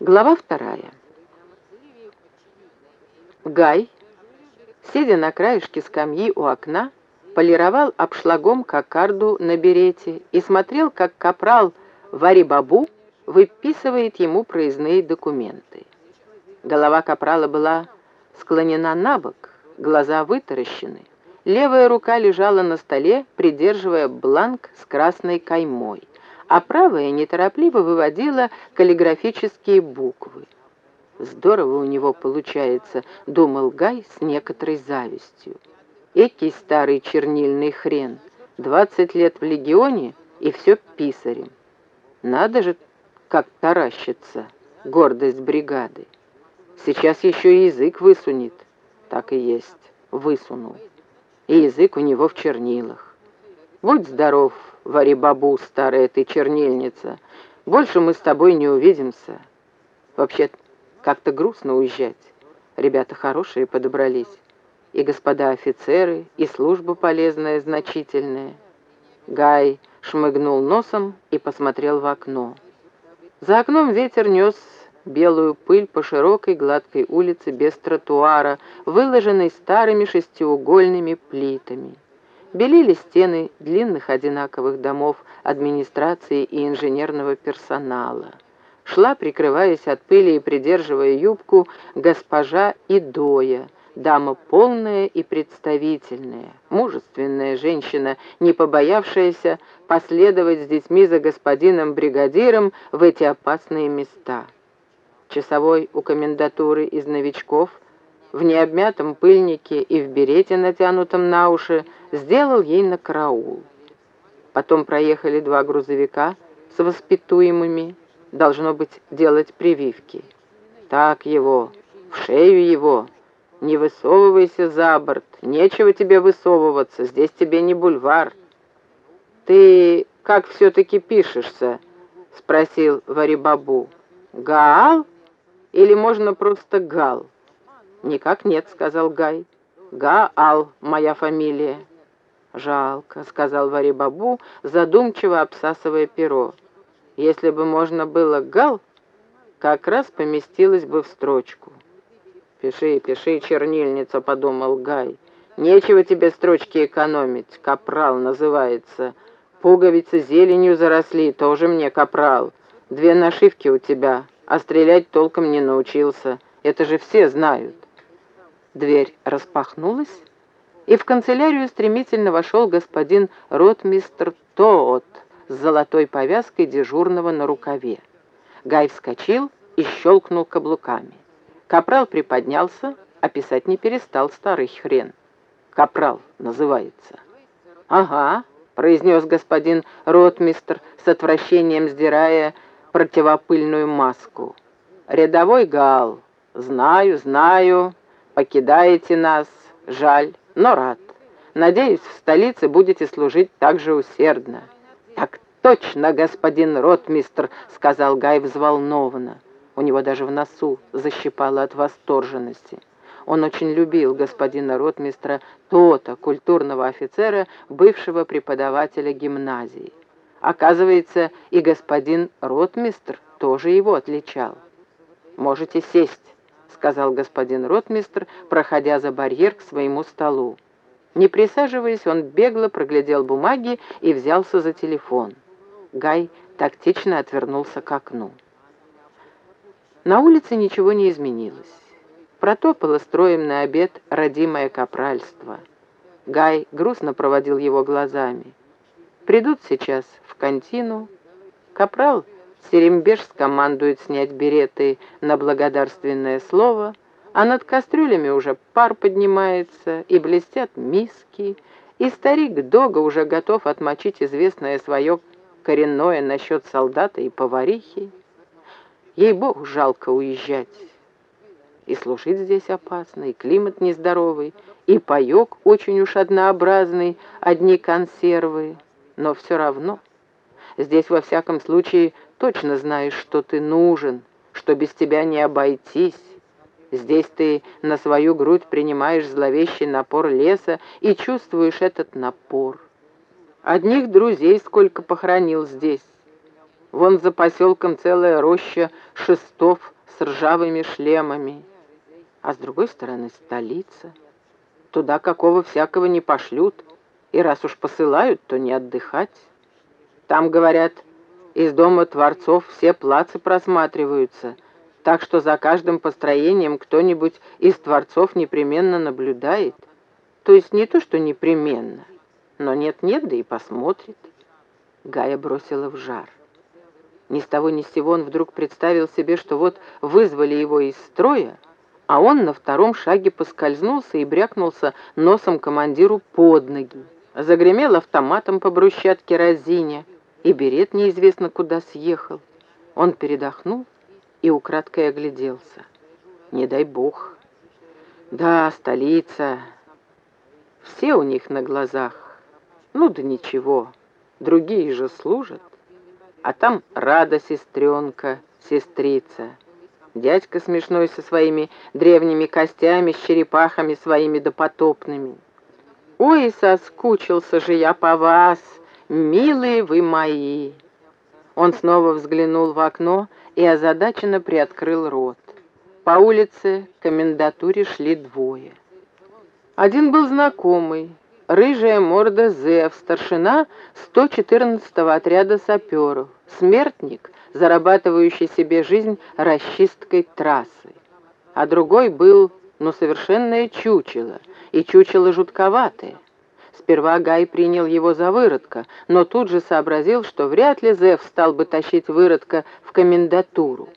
Глава вторая. Гай, сидя на краешке скамьи у окна, полировал обшлагом кокарду на берете и смотрел, как капрал Варибабу выписывает ему проездные документы. Голова капрала была склонена на бок, глаза вытаращены. Левая рука лежала на столе, придерживая бланк с красной каймой а правая неторопливо выводила каллиграфические буквы. «Здорово у него получается», — думал Гай с некоторой завистью. «Экий старый чернильный хрен, двадцать лет в легионе и все писарем. Надо же, как таращится, гордость бригады. Сейчас еще и язык высунет. Так и есть, высунул. И язык у него в чернилах. Будь здоров, Вари-бабу, старая ты чернильница. Больше мы с тобой не увидимся. Вообще, как-то грустно уезжать. Ребята хорошие подобрались. И господа офицеры, и служба полезная, значительная. Гай шмыгнул носом и посмотрел в окно. За окном ветер нес белую пыль по широкой гладкой улице без тротуара, выложенной старыми шестиугольными плитами белели стены длинных одинаковых домов администрации и инженерного персонала. Шла, прикрываясь от пыли и придерживая юбку, госпожа Идоя, дама полная и представительная, мужественная женщина, не побоявшаяся последовать с детьми за господином-бригадиром в эти опасные места. Часовой у комендатуры из новичков – в необмятом пыльнике и в берете, натянутом на уши, сделал ей на караул. Потом проехали два грузовика с воспитуемыми, должно быть, делать прививки. Так его, в шею его, не высовывайся за борт, нечего тебе высовываться, здесь тебе не бульвар. Ты как все-таки пишешься? Спросил Варибабу. Гаал? Или можно просто Гал? «Никак нет», — сказал Гай. «Гаал моя фамилия». «Жалко», — сказал Варибабу, задумчиво обсасывая перо. «Если бы можно было Гал, как раз поместилось бы в строчку». «Пиши, пиши, чернильница», — подумал Гай. «Нечего тебе строчки экономить, капрал называется. Пуговицы зеленью заросли, тоже мне капрал. Две нашивки у тебя, а стрелять толком не научился. Это же все знают». Дверь распахнулась, и в канцелярию стремительно вошел господин ротмистр Тоот с золотой повязкой дежурного на рукаве. Гай вскочил и щелкнул каблуками. Капрал приподнялся, а писать не перестал старый хрен. Капрал называется. «Ага», — произнес господин ротмистр с отвращением сдирая противопыльную маску. «Рядовой Гал. Знаю, знаю. Покидаете нас, жаль, но рад. Надеюсь, в столице будете служить так же усердно». «Так точно, господин ротмистр», — сказал Гай взволнованно. У него даже в носу защипало от восторженности. Он очень любил господина ротмистра то-то, культурного офицера, бывшего преподавателя гимназии. Оказывается, и господин ротмистр тоже его отличал. «Можете сесть», сказал господин ротмистр, проходя за барьер к своему столу. Не присаживаясь, он бегло проглядел бумаги и взялся за телефон. Гай тактично отвернулся к окну. На улице ничего не изменилось. Протопало строем на обед родимое капральство. Гай грустно проводил его глазами. Придут сейчас в контину. Капрал Серембеж скомандует снять береты на благодарственное слово, а над кастрюлями уже пар поднимается, и блестят миски, и старик Дога уже готов отмочить известное свое коренное насчет солдата и поварихи. Ей-богу, жалко уезжать. И служить здесь опасно, и климат нездоровый, и паек очень уж однообразный, одни консервы. Но все равно здесь во всяком случае точно знаешь, что ты нужен, что без тебя не обойтись. Здесь ты на свою грудь принимаешь зловещий напор леса и чувствуешь этот напор. Одних друзей сколько похоронил здесь. Вон за поселком целая роща шестов с ржавыми шлемами. А с другой стороны столица. Туда какого всякого не пошлют, и раз уж посылают, то не отдыхать. Там, говорят, из дома творцов все плацы просматриваются, так что за каждым построением кто-нибудь из творцов непременно наблюдает. То есть не то, что непременно, но нет-нет, да и посмотрит. Гая бросила в жар. Ни с того ни с сего он вдруг представил себе, что вот вызвали его из строя, а он на втором шаге поскользнулся и брякнулся носом командиру под ноги. Загремел автоматом по брусчатке разиня, и берет неизвестно куда съехал. Он передохнул и украдкой огляделся. Не дай бог. Да, столица. Все у них на глазах. Ну да ничего, другие же служат. А там рада сестренка, сестрица. Дядька смешной со своими древними костями, с черепахами своими допотопными. Ой, соскучился же я по вас, милые вы мои!» Он снова взглянул в окно и озадаченно приоткрыл рот. По улице к комендатуре шли двое. Один был знакомый, рыжая морда Зев, старшина 114-го отряда саперов, смертник, зарабатывающий себе жизнь расчисткой трассы. А другой был, ну, совершенное чучело, и чучело жутковатое. Сперва Гай принял его за выродка, но тут же сообразил, что вряд ли Зев стал бы тащить выродка в комендатуру.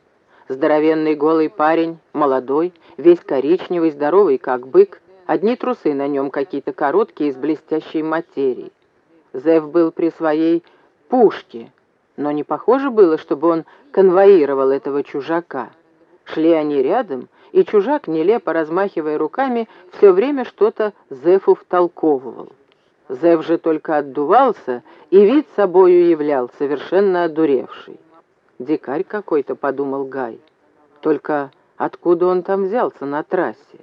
Здоровенный голый парень, молодой, весь коричневый, здоровый, как бык, одни трусы на нем какие-то короткие из блестящей материи. Зев был при своей пушке, но не похоже было, чтобы он конвоировал этого чужака. Шли они рядом, и чужак, нелепо размахивая руками, все время что-то Зефу втолковывал. Зев же только отдувался и вид собою являл, совершенно одуревший. «Дикарь какой-то», — подумал Гай. «Только откуда он там взялся на трассе?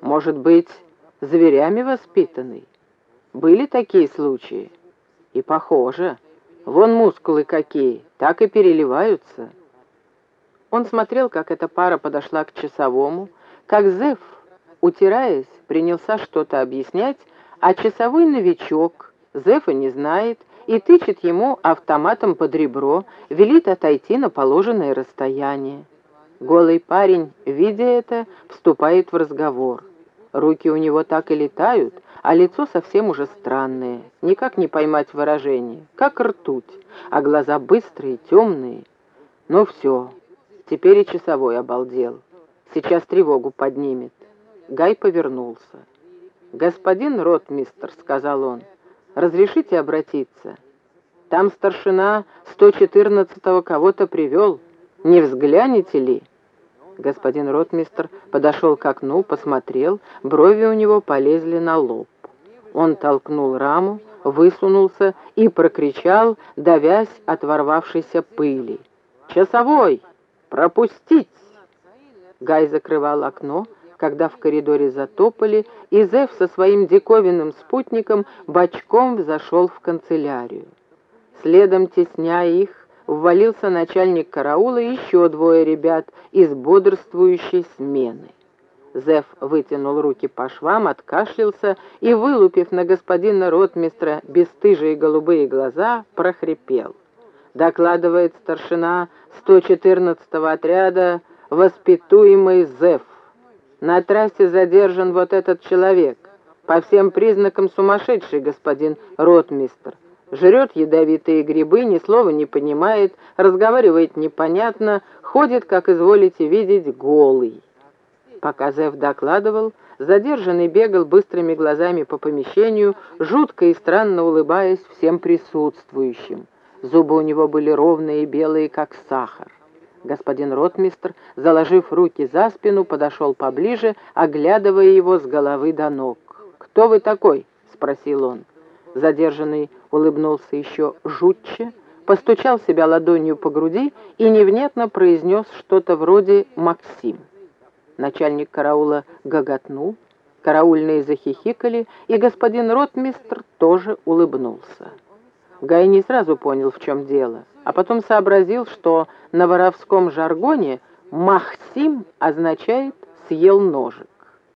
Может быть, зверями воспитанный? Были такие случаи? И похоже. Вон мускулы какие, так и переливаются». Он смотрел, как эта пара подошла к часовому, как Зев, утираясь, принялся что-то объяснять, а часовой новичок, Зефа не знает, и тычет ему автоматом под ребро, велит отойти на положенное расстояние. Голый парень, видя это, вступает в разговор. Руки у него так и летают, а лицо совсем уже странное, никак не поймать выражение, как ртуть, а глаза быстрые, темные. Ну все, теперь и часовой обалдел. Сейчас тревогу поднимет. Гай повернулся. «Господин ротмистр», — сказал он, — «разрешите обратиться? Там старшина 114-го кого-то привел. Не взглянете ли?» Господин ротмистр подошел к окну, посмотрел, брови у него полезли на лоб. Он толкнул раму, высунулся и прокричал, давясь от ворвавшейся пыли. «Часовой! Пропустить!» Гай закрывал окно, когда в коридоре затопали, и Зев со своим диковинным спутником бочком взошел в канцелярию. Следом, тесняя их, ввалился начальник караула и еще двое ребят из бодрствующей смены. Зев вытянул руки по швам, откашлялся и, вылупив на господина ротмистра бесстыжие голубые глаза, прохрипел. Докладывает старшина 114-го отряда воспитуемый Зев. На трассе задержан вот этот человек. По всем признакам сумасшедший господин ротмистр. Жрет ядовитые грибы, ни слова не понимает, разговаривает непонятно, ходит, как изволите видеть, голый. Пока Зев докладывал, задержанный бегал быстрыми глазами по помещению, жутко и странно улыбаясь всем присутствующим. Зубы у него были ровные и белые, как сахар. Господин ротмистр, заложив руки за спину, подошел поближе, оглядывая его с головы до ног. «Кто вы такой?» — спросил он. Задержанный улыбнулся еще жутче, постучал себя ладонью по груди и невнятно произнес что-то вроде «Максим». Начальник караула гоготнул, караульные захихикали, и господин ротмистр тоже улыбнулся. Гай не сразу понял, в чем дело. А потом сообразил, что на воровском жаргоне «махсим» означает «съел ножик».